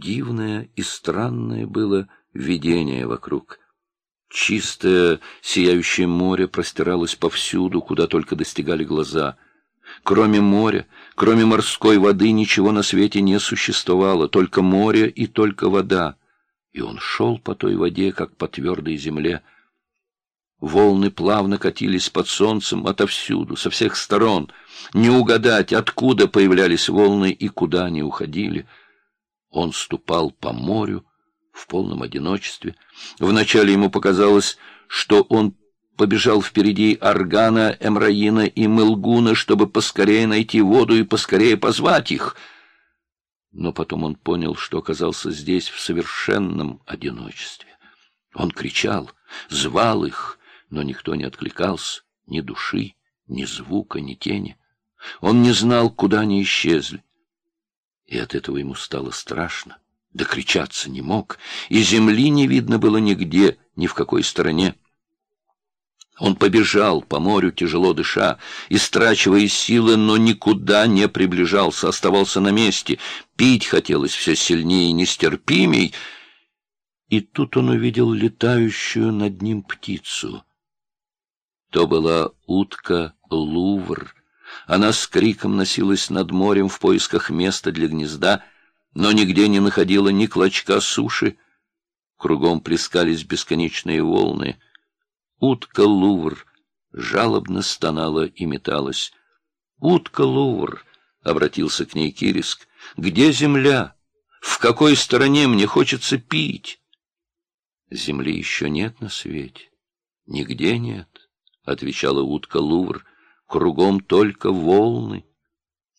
Дивное и странное было видение вокруг. Чистое, сияющее море простиралось повсюду, куда только достигали глаза. Кроме моря, кроме морской воды, ничего на свете не существовало, только море и только вода. И он шел по той воде, как по твердой земле. Волны плавно катились под солнцем отовсюду, со всех сторон. Не угадать, откуда появлялись волны и куда они уходили. Он ступал по морю, в полном одиночестве. Вначале ему показалось, что он побежал впереди Аргана, Эмраина и Мылгуна, чтобы поскорее найти воду и поскорее позвать их. Но потом он понял, что оказался здесь в совершенном одиночестве. Он кричал, звал их, но никто не откликался, ни души, ни звука, ни тени. Он не знал, куда они исчезли. И от этого ему стало страшно. Докричаться не мог, и земли не видно было нигде, ни в какой стороне. Он побежал по морю, тяжело дыша, истрачивая силы, но никуда не приближался, оставался на месте. Пить хотелось все сильнее и нестерпимей. И тут он увидел летающую над ним птицу. То была утка Лувр. Она с криком носилась над морем в поисках места для гнезда — но нигде не находила ни клочка суши. Кругом плескались бесконечные волны. Утка Лувр жалобно стонала и металась. «Утка Лувр!» — обратился к ней Кириск. «Где земля? В какой стороне мне хочется пить?» «Земли еще нет на свете. Нигде нет», — отвечала утка Лувр. «Кругом только волны.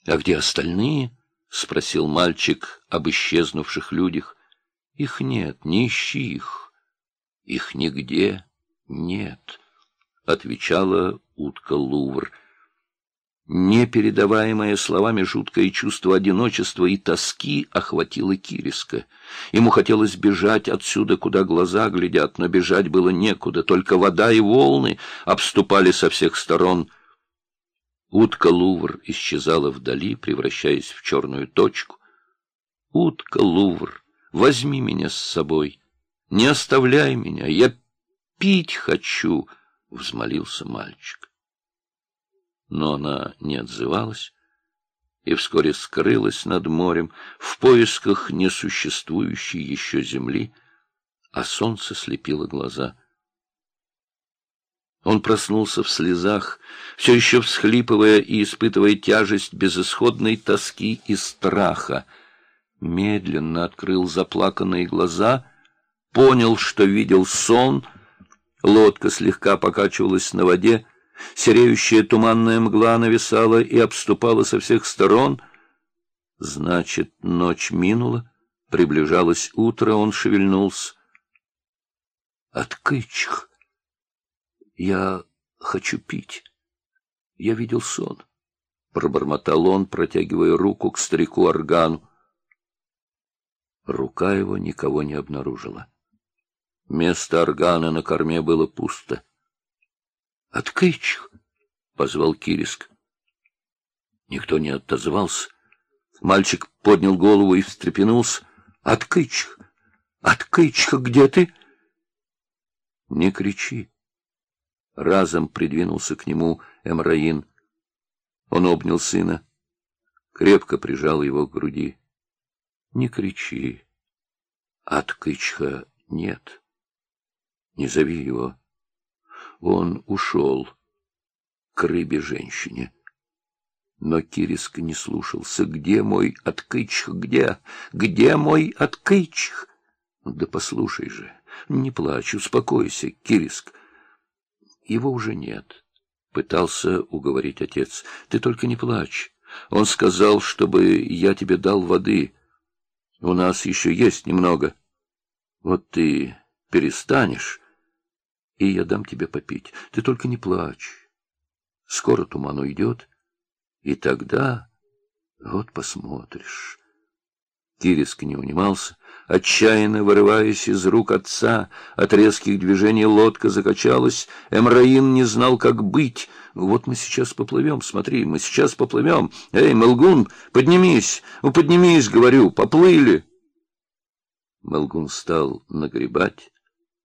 А где остальные?» — спросил мальчик об исчезнувших людях. — Их нет, не ищи их. — Их нигде нет, — отвечала утка Лувр. Непередаваемое словами жуткое чувство одиночества и тоски охватило Кириска. Ему хотелось бежать отсюда, куда глаза глядят, но бежать было некуда, только вода и волны обступали со всех сторон — Утка Лувр исчезала вдали, превращаясь в черную точку. Утка Лувр, возьми меня с собой, не оставляй меня, я пить хочу, — взмолился мальчик. Но она не отзывалась и вскоре скрылась над морем в поисках несуществующей еще земли, а солнце слепило глаза — он проснулся в слезах, все еще всхлипывая и испытывая тяжесть безысходной тоски и страха. Медленно открыл заплаканные глаза, понял, что видел сон. Лодка слегка покачивалась на воде, сереющая туманная мгла нависала и обступала со всех сторон. Значит, ночь минула, приближалось утро, он шевельнулся. Откычх! Я хочу пить. Я видел сон. Пробормотал он, протягивая руку к старику органу. Рука его никого не обнаружила. Место органа на корме было пусто. — Открыть! — позвал Кириск. Никто не отозвался. Мальчик поднял голову и встрепенулся. — Открыть! Открыть, где ты? — Не кричи, Разом придвинулся к нему Эмраин. Он обнял сына, крепко прижал его к груди. — Не кричи. Откычха нет. Не зови его. Он ушел к рыбе-женщине. Но Кириск не слушался. «Где мой откычх? Где? Где мой откычх?» «Да послушай же, не плачь, успокойся, Кириск. Его уже нет. Пытался уговорить отец. Ты только не плачь. Он сказал, чтобы я тебе дал воды. У нас еще есть немного. Вот ты перестанешь, и я дам тебе попить. Ты только не плачь. Скоро туман уйдет, и тогда... Вот посмотришь. Кириск не унимался, отчаянно вырываясь из рук отца. От резких движений лодка закачалась. Эмраин не знал, как быть. «Вот мы сейчас поплывем, смотри, мы сейчас поплывем. Эй, Мелгун, поднимись, ну поднимись, говорю, поплыли!» Молгун стал нагребать,